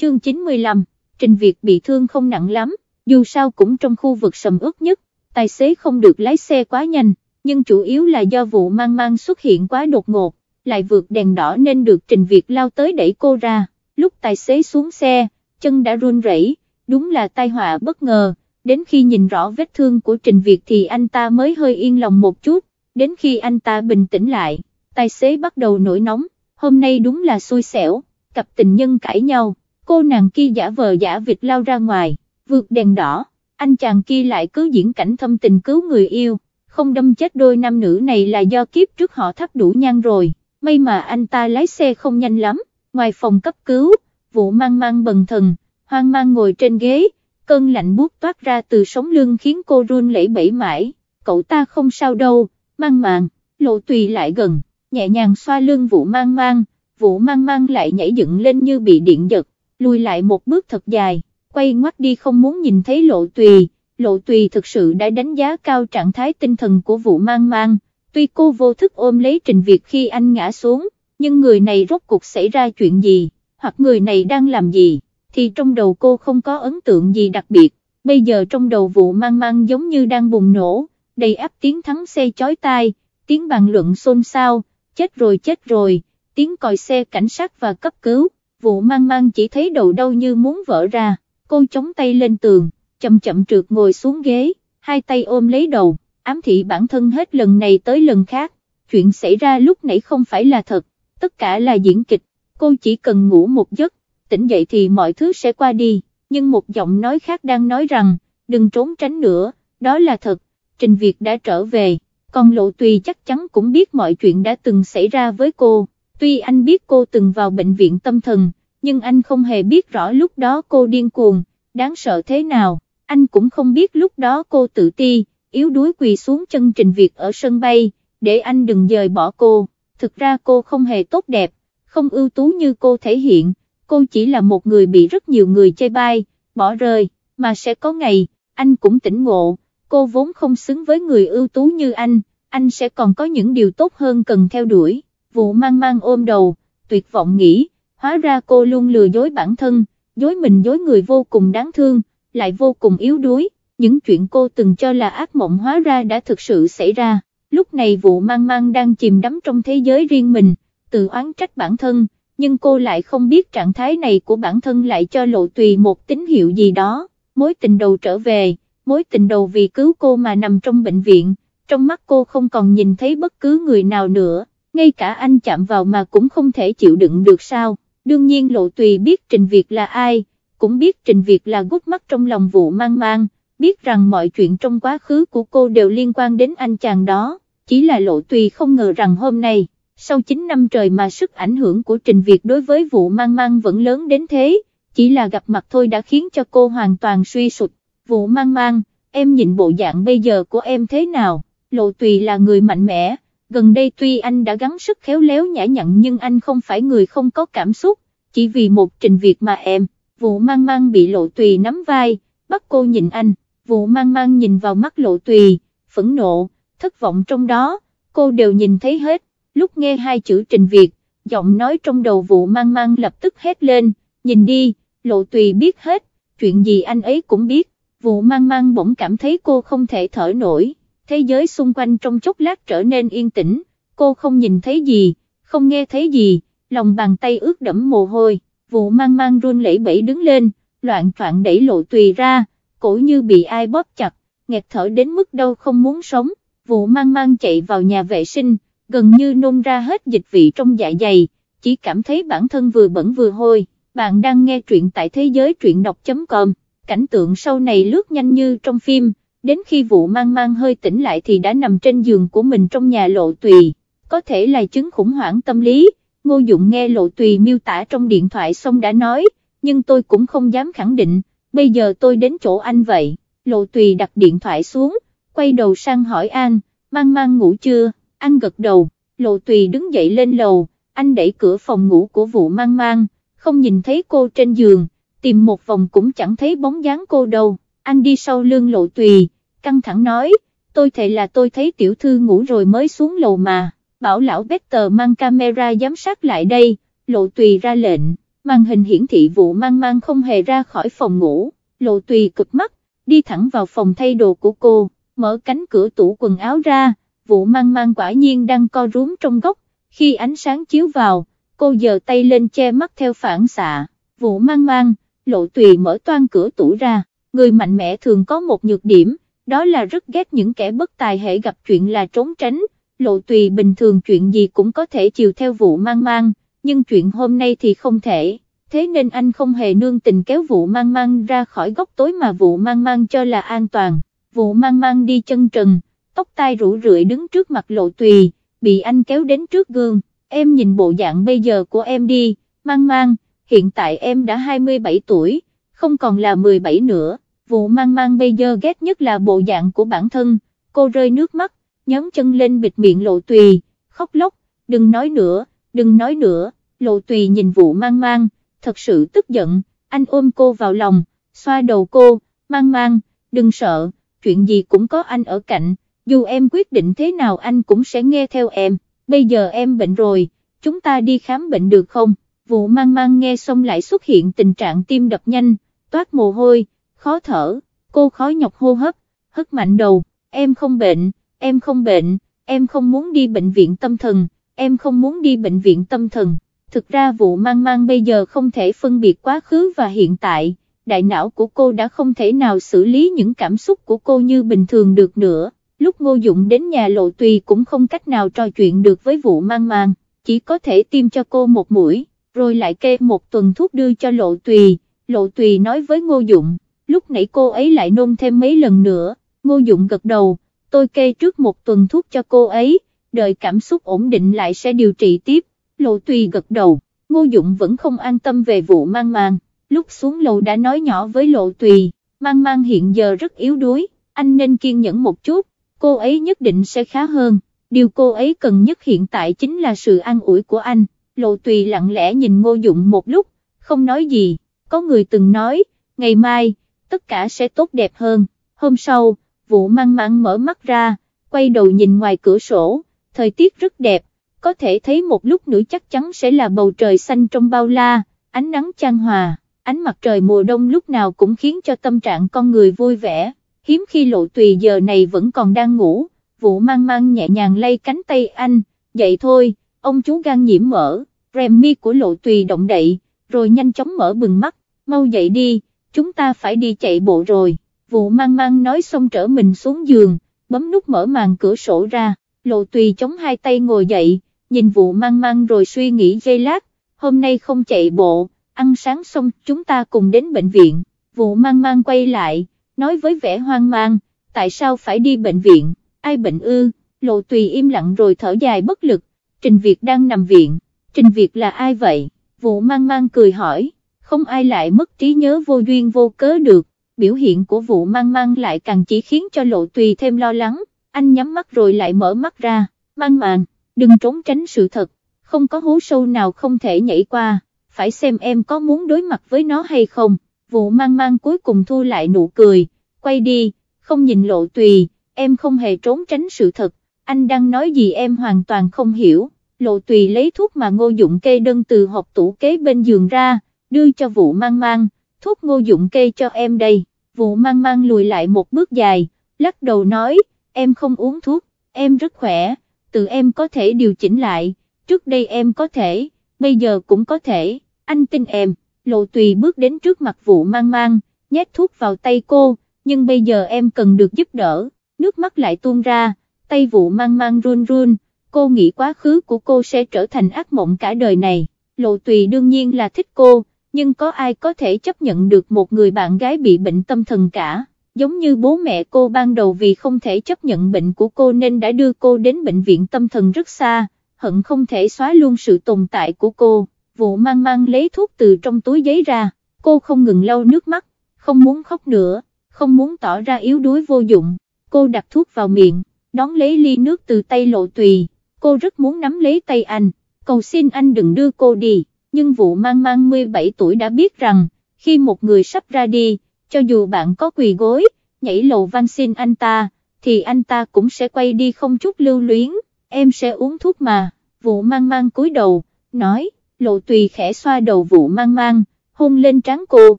chương 95, Trình Việt bị thương không nặng lắm, dù sao cũng trong khu vực sầm ướt nhất, tài xế không được lái xe quá nhanh, nhưng chủ yếu là do vụ mang mang xuất hiện quá đột ngột, lại vượt đèn đỏ nên được Trình Việt lao tới đẩy cô ra, lúc tài xế xuống xe, chân đã run rẩy, đúng là tai họa bất ngờ, đến khi nhìn rõ vết thương của Trình Việt thì anh ta mới hơi yên lòng một chút, đến khi anh ta bình tĩnh lại, tài xế bắt đầu nổi nóng, hôm nay đúng là xui xẻo, cặp tình nhân cãi nhau, cô nàng kia giả vờ giả vịt lao ra ngoài, vượt đèn đỏ, anh chàng kia lại cứ diễn cảnh thâm tình cứu người yêu, không đâm chết đôi nam nữ này là do kiếp trước họ thắp đủ nhang rồi, may mà anh ta lái xe không nhanh lắm, ngoài phòng cấp cứu, vụ mang mang bần thần, hoang mang ngồi trên ghế, cơn lạnh buốt toát ra từ sống lưng khiến cô run lẩy bẩy mãi, cậu ta không sao đâu, mang màng, lộ tùy lại gần, nhẹ nhàng xoa lưng vụ mang mang, vụ mang mang lại nhảy dựng lên như bị điện giật, lùi lại một bước thật dài, quay ngoắt đi không muốn nhìn thấy lộ tùy, lộ tùy thực sự đã đánh giá cao trạng thái tinh thần của vụ mang mang, tuy cô vô thức ôm lấy Trình Việt khi anh ngã xuống, nhưng người này rốt cuộc xảy ra chuyện gì, hoặc người này đang làm gì, thì trong đầu cô không có ấn tượng gì đặc biệt, bây giờ trong đầu vụ mang mang giống như đang bùng nổ, đầy áp tiếng thắng xe chói tai, tiếng bàn luận xôn xao, chết rồi chết rồi, tiếng còi xe cảnh sát và cấp cứu, vụ mang mang chỉ thấy đầu đau như muốn vỡ ra, cô chống tay lên tường, chậm chậm trượt ngồi xuống ghế, hai tay ôm lấy đầu, ám thị bản thân hết lần này tới lần khác, chuyện xảy ra lúc nãy không phải là thật, tất cả là diễn kịch, cô chỉ cần ngủ một giấc, tỉnh dậy thì mọi thứ sẽ qua đi, nhưng một giọng nói khác đang nói rằng, đừng trốn tránh nữa, đó là thật, Trình Việt đã trở về, còn Lộ Tùy chắc chắn cũng biết mọi chuyện đã từng xảy ra với cô, tuy anh biết cô từng vào bệnh viện tâm thần, nhưng anh không hề biết rõ lúc đó cô điên cuồng, đáng sợ thế nào, anh cũng không biết lúc đó cô tự ti, yếu đuối quỳ xuống chân Trình Việt ở sân bay, để anh đừng dời bỏ cô, thực ra cô không hề tốt đẹp, không ưu tú như cô thể hiện, cô chỉ là một người bị rất nhiều người chê bai, bỏ rơi, mà sẽ có ngày, anh cũng tỉnh ngộ, cô vốn không xứng với người ưu tú như anh, anh sẽ còn có những điều tốt hơn cần theo đuổi, vụ mang mang ôm đầu, tuyệt vọng nghĩ, hóa ra cô luôn lừa dối bản thân, dối mình dối người vô cùng đáng thương, lại vô cùng yếu đuối, những chuyện cô từng cho là ác mộng hóa ra đã thực sự xảy ra, lúc này vụ mang mang đang chìm đắm trong thế giới riêng mình, tự oán trách bản thân, nhưng cô lại không biết trạng thái này của bản thân lại cho lộ tùy một tín hiệu gì đó, mối tình đầu trở về, mối tình đầu vì cứu cô mà nằm trong bệnh viện, trong mắt cô không còn nhìn thấy bất cứ người nào nữa, ngay cả anh chạm vào mà cũng không thể chịu đựng được sao, đương nhiên lộ tùy biết Trình Việt là ai, cũng biết Trình Việt là gút mắt trong lòng vụ mang mang, biết rằng mọi chuyện trong quá khứ của cô đều liên quan đến anh chàng đó, chỉ là lộ tùy không ngờ rằng hôm nay sau 9 năm trời mà sức ảnh hưởng của Trình Việt đối với vụ mang mang vẫn lớn đến thế, chỉ là gặp mặt thôi đã khiến cho cô hoàn toàn suy sụt, vụ mang mang, em nhìn bộ dạng bây giờ của em thế nào, lộ tùy là người mạnh mẽ, gần đây tuy anh đã gắng sức khéo léo nhã nhặn nhưng anh không phải người không có cảm xúc, chỉ vì một Trình việc mà em, vụ mang mang bị lộ tùy nắm vai, bắt cô nhìn anh, vụ mang mang nhìn vào mắt lộ tùy, phẫn nộ, thất vọng trong đó, cô đều nhìn thấy hết lúc nghe hai chữ trình việc, giọng nói trong đầu vụ mang mang lập tức hét lên, nhìn đi, lộ tùy biết hết, chuyện gì anh ấy cũng biết, vụ mang mang bỗng cảm thấy cô không thể thở nổi, thế giới xung quanh trong chốc lát trở nên yên tĩnh, cô không nhìn thấy gì, không nghe thấy gì, lòng bàn tay ướt đẫm mồ hôi, vụ mang mang run lẩy bẩy đứng lên, loạn troạn đẩy lộ tùy ra, cổ như bị ai bóp chặt, nghẹt thở đến mức đâu không muốn sống, vụ mang mang chạy vào nhà vệ sinh, gần như nôn ra hết dịch vị trong dạ dày, chỉ cảm thấy bản thân vừa bẩn vừa hôi. Bạn đang nghe truyện tại thế giới truyện đọc.com, cảnh tượng sau này lướt nhanh như trong phim, đến khi vụ mang mang hơi tỉnh lại thì đã nằm trên giường của mình trong nhà lộ tùy, có thể là chứng khủng hoảng tâm lý, ngô dụng nghe lộ tùy miêu tả trong điện thoại xong đã nói, nhưng tôi cũng không dám khẳng định, bây giờ tôi đến chỗ anh vậy, lộ tùy đặt điện thoại xuống, quay đầu sang hỏi An, mang mang ngủ chưa? anh gật đầu, lộ tùy đứng dậy lên lầu, anh đẩy cửa phòng ngủ của vụ mang mang, không nhìn thấy cô trên giường, tìm một vòng cũng chẳng thấy bóng dáng cô đâu, anh đi sau lưng lộ tùy, căng thẳng nói, tôi thề là tôi thấy tiểu thư ngủ rồi mới xuống lầu mà, bảo lão Better mang camera giám sát lại đây, lộ tùy ra lệnh, màn hình hiển thị vụ mang mang không hề ra khỏi phòng ngủ, lộ tùy cực mắt, đi thẳng vào phòng thay đồ của cô, mở cánh cửa tủ quần áo ra, vụ mang mang quả nhiên đang co rúm trong góc, khi ánh sáng chiếu vào, cô giơ tay lên che mắt theo phản xạ, vụ mang mang, lộ tùy mở toan cửa tủ ra, người mạnh mẽ thường có một nhược điểm, đó là rất ghét những kẻ bất tài hệ gặp chuyện là trốn tránh, lộ tùy bình thường chuyện gì cũng có thể chiều theo vụ mang mang, nhưng chuyện hôm nay thì không thể, thế nên anh không hề nương tình kéo vụ mang mang ra khỏi góc tối mà vụ mang mang cho là an toàn, vụ mang mang đi chân trần, tóc tai rủ rượi đứng trước mặt lộ tùy, bị anh kéo đến trước gương, em nhìn bộ dạng bây giờ của em đi, mang mang, hiện tại em đã 27 tuổi, không còn là 17 nữa, vụ mang mang bây giờ ghét nhất là bộ dạng của bản thân, cô rơi nước mắt, nhón chân lên bịt miệng lộ tùy, khóc lóc, đừng nói nữa, đừng nói nữa, lộ tùy nhìn vụ mang mang, thật sự tức giận, anh ôm cô vào lòng, xoa đầu cô, mang mang, đừng sợ, chuyện gì cũng có anh ở cạnh, dù em quyết định thế nào anh cũng sẽ nghe theo em, bây giờ em bệnh rồi, chúng ta đi khám bệnh được không? Vụ mang mang nghe xong lại xuất hiện tình trạng tim đập nhanh, toát mồ hôi, khó thở, cô khó nhọc hô hấp, hất mạnh đầu, em không bệnh, em không bệnh, em không muốn đi bệnh viện tâm thần, em không muốn đi bệnh viện tâm thần. Thực ra vụ mang mang bây giờ không thể phân biệt quá khứ và hiện tại, đại não của cô đã không thể nào xử lý những cảm xúc của cô như bình thường được nữa, lúc ngô dụng đến nhà lộ tùy cũng không cách nào trò chuyện được với vụ mang mang, chỉ có thể tiêm cho cô một mũi, rồi lại kê một tuần thuốc đưa cho lộ tùy, lộ tùy nói với ngô dụng, lúc nãy cô ấy lại nôn thêm mấy lần nữa, ngô dụng gật đầu, tôi kê trước một tuần thuốc cho cô ấy, đợi cảm xúc ổn định lại sẽ điều trị tiếp, lộ tùy gật đầu, ngô dụng vẫn không an tâm về vụ mang mang, lúc xuống lầu đã nói nhỏ với lộ tùy, mang mang hiện giờ rất yếu đuối, anh nên kiên nhẫn một chút, cô ấy nhất định sẽ khá hơn, điều cô ấy cần nhất hiện tại chính là sự an ủi của anh, lộ tùy lặng lẽ nhìn ngô dụng một lúc, không nói gì, có người từng nói, ngày mai, tất cả sẽ tốt đẹp hơn, hôm sau, vụ mang mang mở mắt ra, quay đầu nhìn ngoài cửa sổ, thời tiết rất đẹp, có thể thấy một lúc nữa chắc chắn sẽ là bầu trời xanh trong bao la, ánh nắng chan hòa, ánh mặt trời mùa đông lúc nào cũng khiến cho tâm trạng con người vui vẻ, hiếm khi lộ tùy giờ này vẫn còn đang ngủ, vụ mang mang nhẹ nhàng lay cánh tay anh, dậy thôi, ông chú gan nhiễm mỡ, rèm mi của lộ tùy động đậy, rồi nhanh chóng mở bừng mắt, mau dậy đi, chúng ta phải đi chạy bộ rồi, vụ mang mang nói xong trở mình xuống giường, bấm nút mở màn cửa sổ ra, lộ tùy chống hai tay ngồi dậy, nhìn vụ mang mang rồi suy nghĩ giây lát, hôm nay không chạy bộ, ăn sáng xong chúng ta cùng đến bệnh viện, vụ mang mang quay lại, nói với vẻ hoang mang, tại sao phải đi bệnh viện, ai bệnh ư, lộ tùy im lặng rồi thở dài bất lực, Trình Việt đang nằm viện, Trình Việt là ai vậy, vụ mang mang cười hỏi, không ai lại mất trí nhớ vô duyên vô cớ được, biểu hiện của vụ mang mang lại càng chỉ khiến cho lộ tùy thêm lo lắng, anh nhắm mắt rồi lại mở mắt ra, mang màng, đừng trốn tránh sự thật, không có hố sâu nào không thể nhảy qua, phải xem em có muốn đối mặt với nó hay không, vụ mang mang cuối cùng thu lại nụ cười, quay đi, không nhìn lộ tùy, em không hề trốn tránh sự thật, anh đang nói gì em hoàn toàn không hiểu, lộ tùy lấy thuốc mà ngô dụng kê đơn từ hộp tủ kế bên giường ra, đưa cho vụ mang mang, thuốc ngô dụng kê cho em đây, vụ mang mang lùi lại một bước dài, lắc đầu nói, em không uống thuốc, em rất khỏe, tự em có thể điều chỉnh lại, trước đây em có thể, bây giờ cũng có thể, anh tin em, lộ tùy bước đến trước mặt vụ mang mang, nhét thuốc vào tay cô, nhưng bây giờ em cần được giúp đỡ, nước mắt lại tuôn ra, tay vụ mang mang run run, cô nghĩ quá khứ của cô sẽ trở thành ác mộng cả đời này, lộ tùy đương nhiên là thích cô, nhưng có ai có thể chấp nhận được một người bạn gái bị bệnh tâm thần cả, giống như bố mẹ cô ban đầu vì không thể chấp nhận bệnh của cô nên đã đưa cô đến bệnh viện tâm thần rất xa, hận không thể xóa luôn sự tồn tại của cô, vụ mang mang lấy thuốc từ trong túi giấy ra, cô không ngừng lau nước mắt, không muốn khóc nữa, không muốn tỏ ra yếu đuối vô dụng, cô đặt thuốc vào miệng, đón lấy ly nước từ tay lộ tùy, cô rất muốn nắm lấy tay anh, cầu xin anh đừng đưa cô đi nhưng vụ mang mang 17 tuổi đã biết rằng, khi một người sắp ra đi, cho dù bạn có quỳ gối, nhảy lầu van xin anh ta, thì anh ta cũng sẽ quay đi không chút lưu luyến, em sẽ uống thuốc mà, vụ mang mang cúi đầu, nói, lộ tùy khẽ xoa đầu vụ mang mang, hôn lên trán cô,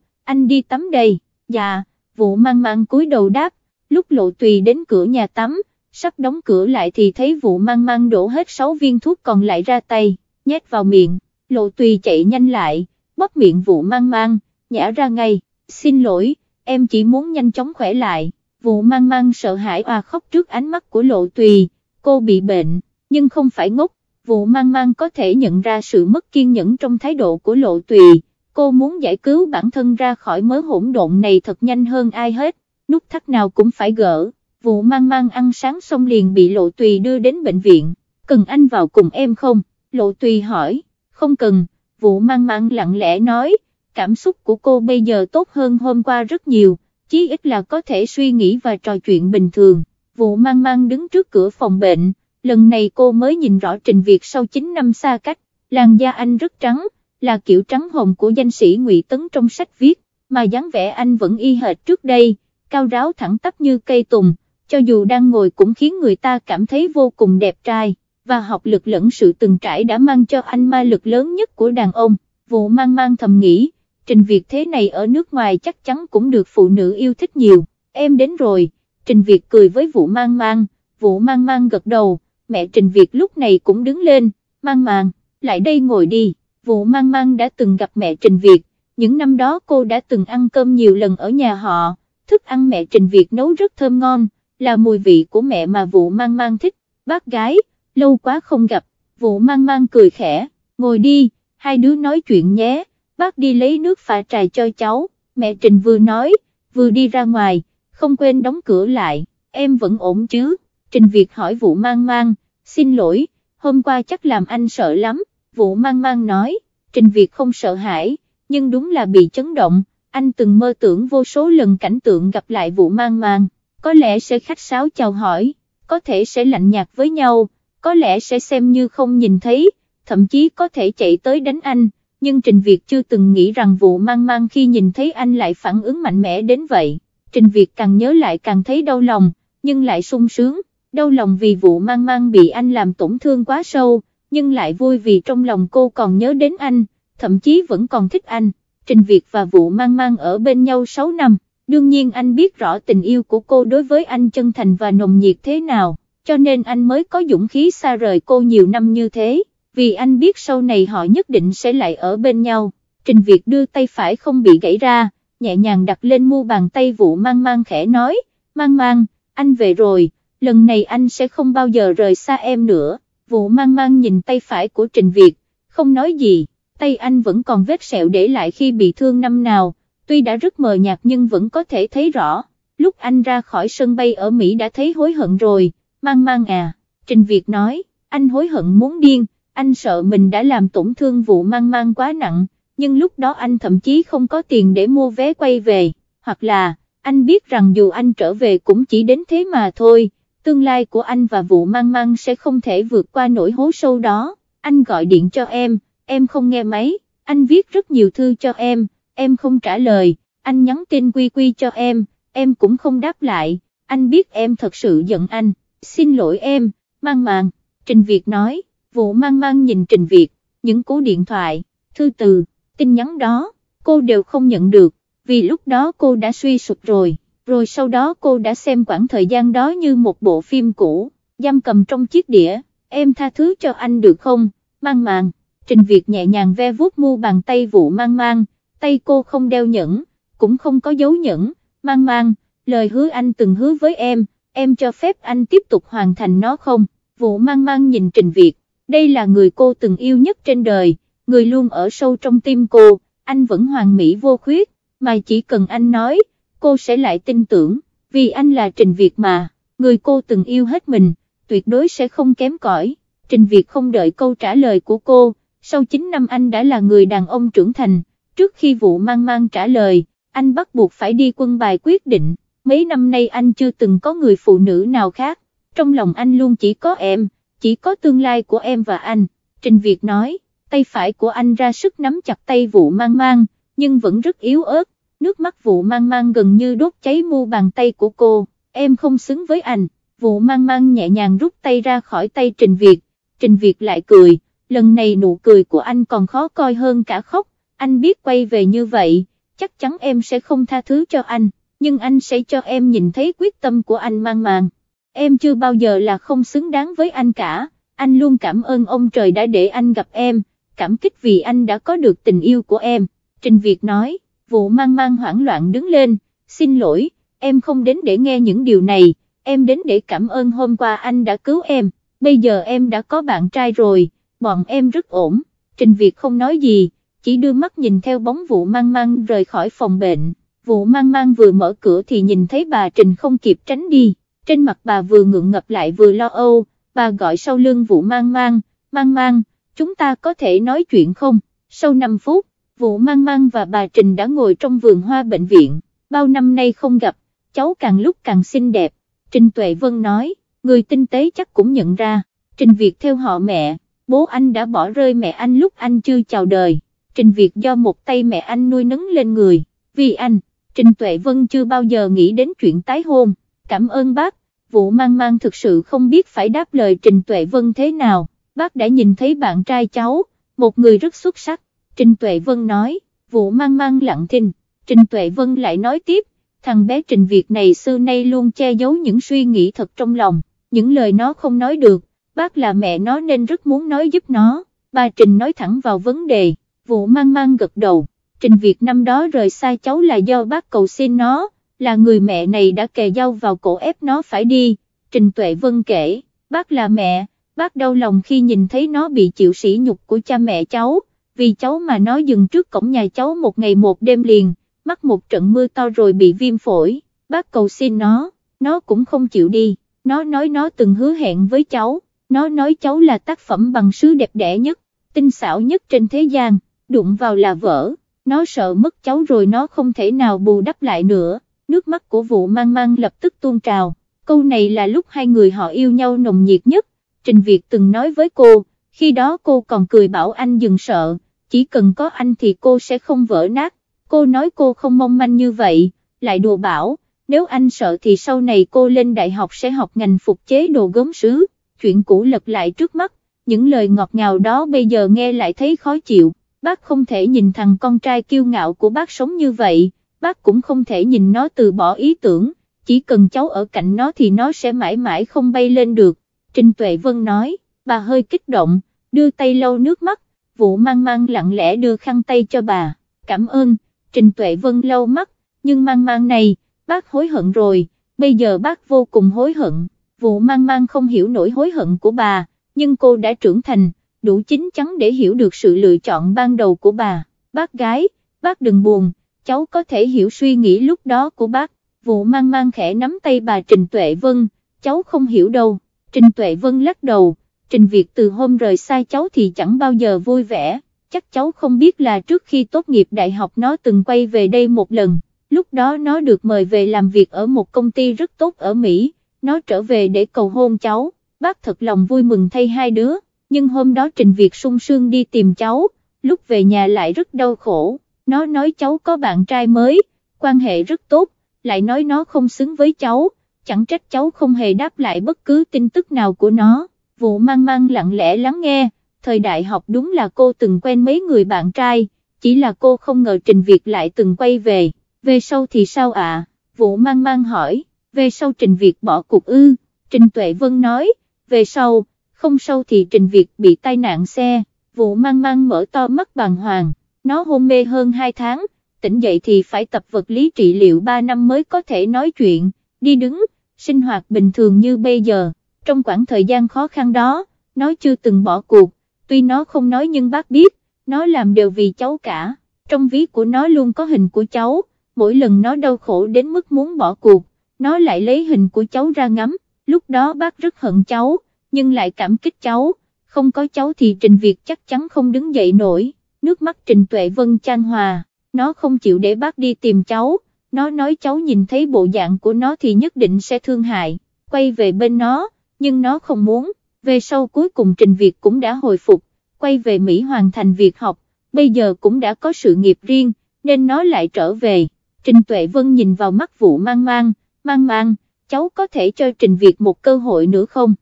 anh đi tắm đây, dạ, vụ mang mang cúi đầu đáp, lúc lộ tùy đến cửa nhà tắm, sắp đóng cửa lại thì thấy vụ mang mang đổ hết 6 viên thuốc còn lại ra tay, nhét vào miệng, lộ tùy chạy nhanh lại, bóp miệng vụ mang mang, nhả ra ngay, xin lỗi, em chỉ muốn nhanh chóng khỏe lại, vụ mang mang sợ hãi oà khóc trước ánh mắt của lộ tùy, cô bị bệnh, nhưng không phải ngốc, vụ mang mang có thể nhận ra sự mất kiên nhẫn trong thái độ của lộ tùy, cô muốn giải cứu bản thân ra khỏi mớ hỗn độn này thật nhanh hơn ai hết, nút thắt nào cũng phải gỡ, vụ mang mang ăn sáng xong liền bị lộ tùy đưa đến bệnh viện, cần anh vào cùng em không, lộ tùy hỏi, không cần, vụ mang mang lặng lẽ nói, cảm xúc của cô bây giờ tốt hơn hôm qua rất nhiều, chí ít là có thể suy nghĩ và trò chuyện bình thường, vụ mang mang đứng trước cửa phòng bệnh, lần này cô mới nhìn rõ Trình Việt sau 9 năm xa cách, làn da anh rất trắng, là kiểu trắng hồng của danh sĩ Ngụy Tấn trong sách viết, mà dáng vẻ anh vẫn y hệt trước đây, cao ráo thẳng tắp như cây tùng, cho dù đang ngồi cũng khiến người ta cảm thấy vô cùng đẹp trai, và học lực lẫn sự từng trải đã mang cho anh ma lực lớn nhất của đàn ông, vụ mang mang thầm nghĩ, Trình Việt thế này ở nước ngoài chắc chắn cũng được phụ nữ yêu thích nhiều, em đến rồi, Trình Việt cười với vụ mang mang, vụ mang mang gật đầu, mẹ Trình Việt lúc này cũng đứng lên, mang mang, lại đây ngồi đi, vụ mang mang đã từng gặp mẹ Trình Việt, những năm đó cô đã từng ăn cơm nhiều lần ở nhà họ, thức ăn mẹ Trình Việt nấu rất thơm ngon, là mùi vị của mẹ mà vụ mang mang thích, bác gái, lâu quá không gặp, vụ mang mang cười khẽ, ngồi đi, hai đứa nói chuyện nhé, bác đi lấy nước pha trà cho cháu, mẹ Trình vừa nói, vừa đi ra ngoài, không quên đóng cửa lại, em vẫn ổn chứ, Trình Việt hỏi vụ mang mang, xin lỗi, hôm qua chắc làm anh sợ lắm, vụ mang mang nói, Trình Việt không sợ hãi, nhưng đúng là bị chấn động, anh từng mơ tưởng vô số lần cảnh tượng gặp lại vụ mang mang, có lẽ sẽ khách sáo chào hỏi, có thể sẽ lạnh nhạt với nhau, có lẽ sẽ xem như không nhìn thấy, thậm chí có thể chạy tới đánh anh, nhưng Trình Việt chưa từng nghĩ rằng vụ mang mang khi nhìn thấy anh lại phản ứng mạnh mẽ đến vậy, Trình Việt càng nhớ lại càng thấy đau lòng, nhưng lại sung sướng, đau lòng vì vụ mang mang bị anh làm tổn thương quá sâu, nhưng lại vui vì trong lòng cô còn nhớ đến anh, thậm chí vẫn còn thích anh. Trình Việt và vụ mang mang ở bên nhau 6 năm, đương nhiên anh biết rõ tình yêu của cô đối với anh chân thành và nồng nhiệt thế nào, cho nên anh mới có dũng khí xa rời cô nhiều năm như thế, vì anh biết sau này họ nhất định sẽ lại ở bên nhau. Trình Việt đưa tay phải không bị gãy ra, nhẹ nhàng đặt lên mu bàn tay vụ mang mang khẽ nói, mang mang, anh về rồi, lần này anh sẽ không bao giờ rời xa em nữa, vụ mang mang nhìn tay phải của Trình Việt, không nói gì tay anh vẫn còn vết sẹo để lại khi bị thương năm nào, tuy đã rất mờ nhạt nhưng vẫn có thể thấy rõ, lúc anh ra khỏi sân bay ở Mỹ đã thấy hối hận rồi, mang mang à, Trình Việt nói, anh hối hận muốn điên, anh sợ mình đã làm tổn thương vụ mang mang quá nặng, nhưng lúc đó anh thậm chí không có tiền để mua vé quay về, hoặc là, anh biết rằng dù anh trở về cũng chỉ đến thế mà thôi, tương lai của anh và vụ mang mang sẽ không thể vượt qua nỗi hố sâu đó, anh gọi điện cho em em không nghe máy, anh viết rất nhiều thư cho em, em không trả lời, anh nhắn tin quy quy cho em, em cũng không đáp lại, anh biết em thật sự giận anh, xin lỗi em, mang màng, Trình Việt nói, vụ mang mang nhìn Trình Việt, những cú điện thoại, thư từ, tin nhắn đó, cô đều không nhận được, vì lúc đó cô đã suy sụp rồi, rồi sau đó cô đã xem quãng thời gian đó như một bộ phim cũ, giam cầm trong chiếc đĩa, em tha thứ cho anh được không, mang màng. Trình Việt nhẹ nhàng ve vuốt mu bàn tay vụ mang mang, tay cô không đeo nhẫn, cũng không có dấu nhẫn, mang mang, lời hứa anh từng hứa với em, em cho phép anh tiếp tục hoàn thành nó không, vụ mang mang nhìn Trình Việt, đây là người cô từng yêu nhất trên đời, người luôn ở sâu trong tim cô, anh vẫn hoàn mỹ vô khuyết, mà chỉ cần anh nói, cô sẽ lại tin tưởng, vì anh là Trình Việt mà, người cô từng yêu hết mình, tuyệt đối sẽ không kém cỏi. Trình Việt không đợi câu trả lời của cô, sau 9 năm anh đã là người đàn ông trưởng thành, trước khi vụ mang mang trả lời, anh bắt buộc phải đi quân bài quyết định, mấy năm nay anh chưa từng có người phụ nữ nào khác, trong lòng anh luôn chỉ có em, chỉ có tương lai của em và anh, Trình Việt nói, tay phải của anh ra sức nắm chặt tay vụ mang mang, nhưng vẫn rất yếu ớt, nước mắt vụ mang mang gần như đốt cháy mu bàn tay của cô, em không xứng với anh, vụ mang mang nhẹ nhàng rút tay ra khỏi tay Trình Việt, Trình Việt lại cười. Lần này nụ cười của anh còn khó coi hơn cả khóc, anh biết quay về như vậy, chắc chắn em sẽ không tha thứ cho anh, nhưng anh sẽ cho em nhìn thấy quyết tâm của anh mang màng. Em chưa bao giờ là không xứng đáng với anh cả, anh luôn cảm ơn ông trời đã để anh gặp em, cảm kích vì anh đã có được tình yêu của em. Trình Việt nói, vụ mang mang hoảng loạn đứng lên, xin lỗi, em không đến để nghe những điều này, em đến để cảm ơn hôm qua anh đã cứu em, bây giờ em đã có bạn trai rồi, bọn em rất ổn, Trình Việt không nói gì, chỉ đưa mắt nhìn theo bóng vụ mang mang rời khỏi phòng bệnh, vụ mang mang vừa mở cửa thì nhìn thấy bà Trình không kịp tránh đi, trên mặt bà vừa ngượng ngập lại vừa lo âu, bà gọi sau lưng vụ mang mang, mang mang, chúng ta có thể nói chuyện không, sau 5 phút, vụ mang mang và bà Trình đã ngồi trong vườn hoa bệnh viện, bao năm nay không gặp, cháu càng lúc càng xinh đẹp, Trình Tuệ Vân nói, người tinh tế chắc cũng nhận ra, Trình Việt theo họ mẹ, bố anh đã bỏ rơi mẹ anh lúc anh chưa chào đời, Trình Việt do một tay mẹ anh nuôi nấng lên người, vì anh, Trình Tuệ Vân chưa bao giờ nghĩ đến chuyện tái hôn, cảm ơn bác, vụ mang mang thực sự không biết phải đáp lời Trình Tuệ Vân thế nào, bác đã nhìn thấy bạn trai cháu, một người rất xuất sắc, Trình Tuệ Vân nói, vụ mang mang lặng thinh, Trình Tuệ Vân lại nói tiếp, thằng bé Trình Việt này xưa nay luôn che giấu những suy nghĩ thật trong lòng, những lời nó không nói được, bác là mẹ nó nên rất muốn nói giúp nó, bà Trình nói thẳng vào vấn đề, vụ mang mang gật đầu, Trình Việt năm đó rời xa cháu là do bác cầu xin nó, là người mẹ này đã kề dao vào cổ ép nó phải đi, Trình Tuệ Vân kể, bác là mẹ, bác đau lòng khi nhìn thấy nó bị chịu sỉ nhục của cha mẹ cháu, vì cháu mà nó dừng trước cổng nhà cháu một ngày một đêm liền, mắc một trận mưa to rồi bị viêm phổi, bác cầu xin nó, nó cũng không chịu đi, nó nói nó từng hứa hẹn với cháu, nó nói cháu là tác phẩm bằng sứ đẹp đẽ nhất, tinh xảo nhất trên thế gian, đụng vào là vỡ, nó sợ mất cháu rồi nó không thể nào bù đắp lại nữa, nước mắt của vụ mang mang lập tức tuôn trào, câu này là lúc hai người họ yêu nhau nồng nhiệt nhất, Trình Việt từng nói với cô, khi đó cô còn cười bảo anh dừng sợ, chỉ cần có anh thì cô sẽ không vỡ nát, cô nói cô không mong manh như vậy, lại đùa bảo, nếu anh sợ thì sau này cô lên đại học sẽ học ngành phục chế đồ gốm sứ, chuyện cũ lật lại trước mắt, những lời ngọt ngào đó bây giờ nghe lại thấy khó chịu, bác không thể nhìn thằng con trai kiêu ngạo của bác sống như vậy, bác cũng không thể nhìn nó từ bỏ ý tưởng, chỉ cần cháu ở cạnh nó thì nó sẽ mãi mãi không bay lên được, Trình Tuệ Vân nói, bà hơi kích động, đưa tay lau nước mắt, vụ mang mang lặng lẽ đưa khăn tay cho bà, cảm ơn, Trình Tuệ Vân lau mắt, nhưng mang mang này, bác hối hận rồi, bây giờ bác vô cùng hối hận, vụ mang mang không hiểu nỗi hối hận của bà, nhưng cô đã trưởng thành, đủ chín chắn để hiểu được sự lựa chọn ban đầu của bà, bác gái, bác đừng buồn, cháu có thể hiểu suy nghĩ lúc đó của bác, vụ mang mang khẽ nắm tay bà Trình Tuệ Vân, cháu không hiểu đâu, Trình Tuệ Vân lắc đầu, Trình Việt từ hôm rời xa cháu thì chẳng bao giờ vui vẻ, chắc cháu không biết là trước khi tốt nghiệp đại học nó từng quay về đây một lần, lúc đó nó được mời về làm việc ở một công ty rất tốt ở Mỹ, nó trở về để cầu hôn cháu, bác thật lòng vui mừng thay hai đứa, nhưng hôm đó Trình Việt sung sương đi tìm cháu, lúc về nhà lại rất đau khổ, nó nói cháu có bạn trai mới, quan hệ rất tốt, lại nói nó không xứng với cháu, chẳng trách cháu không hề đáp lại bất cứ tin tức nào của nó, vụ mang mang lặng lẽ lắng nghe, thời đại học đúng là cô từng quen mấy người bạn trai, chỉ là cô không ngờ Trình Việt lại từng quay về, về sau thì sao ạ, à? vụ mang mang hỏi, về sau Trình Việt bỏ cuộc ư, Trình Tuệ Vân nói, về sau, không sau thì Trình Việt bị tai nạn xe, vụ mang mang mở to mắt bàng hoàng, nó hôn mê hơn 2 tháng, tỉnh dậy thì phải tập vật lý trị liệu 3 năm mới có thể nói chuyện, đi đứng, sinh hoạt bình thường như bây giờ, trong khoảng thời gian khó khăn đó, nó chưa từng bỏ cuộc, tuy nó không nói nhưng bác biết, nó làm đều vì cháu cả, trong ví của nó luôn có hình của cháu, mỗi lần nó đau khổ đến mức muốn bỏ cuộc, nó lại lấy hình của cháu ra ngắm, lúc đó bác rất hận cháu, nhưng lại cảm kích cháu, không có cháu thì Trình Việt chắc chắn không đứng dậy nổi, nước mắt Trình Tuệ Vân chan hòa, nó không chịu để bác đi tìm cháu, nó nói cháu nhìn thấy bộ dạng của nó thì nhất định sẽ thương hại, quay về bên nó, nhưng nó không muốn, về sau cuối cùng Trình Việt cũng đã hồi phục, quay về Mỹ hoàn thành việc học, bây giờ cũng đã có sự nghiệp riêng, nên nó lại trở về. Trình Tuệ Vân nhìn vào mắt vụ mang mang, mang mang, cháu có thể cho Trình Việt một cơ hội nữa không?